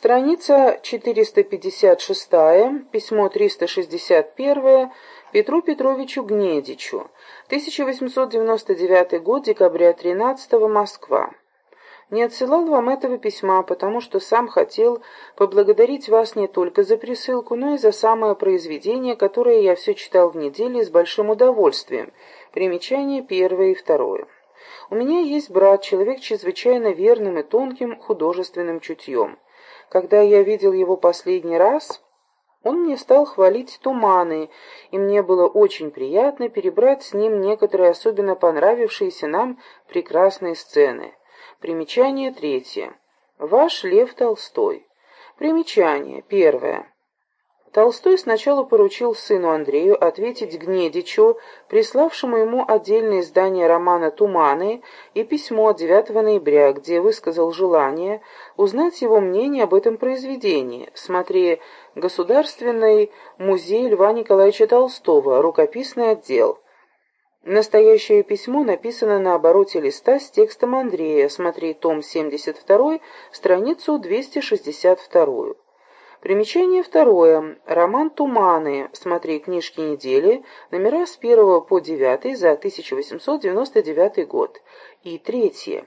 Страница 456, письмо 361 Петру Петровичу Гнедичу, 1899 год, декабря 13 Москва. Не отсылал вам этого письма, потому что сам хотел поблагодарить вас не только за присылку, но и за самое произведение, которое я все читал в неделю с большим удовольствием. Примечание первое и второе. У меня есть брат, человек чрезвычайно верным и тонким художественным чутьем. Когда я видел его последний раз, он мне стал хвалить туманы, и мне было очень приятно перебрать с ним некоторые особенно понравившиеся нам прекрасные сцены. Примечание третье. Ваш Лев Толстой. Примечание первое. Толстой сначала поручил сыну Андрею ответить Гнедичу, приславшему ему отдельное издание романа «Туманы» и письмо 9 ноября, где высказал желание узнать его мнение об этом произведении. Смотри «Государственный музей Льва Николаевича Толстого. Рукописный отдел». Настоящее письмо написано на обороте листа с текстом Андрея. Смотри том 72, страницу 262. Примечание второе. Роман «Туманы». Смотри книжки недели. Номера с 1 по 9 за 1899 год. И третье.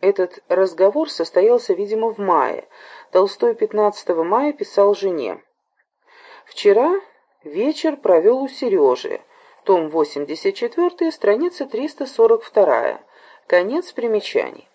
Этот разговор состоялся, видимо, в мае. Толстой 15 мая писал жене. «Вчера вечер провел у Сережи. Том 84, страница 342. Конец примечаний.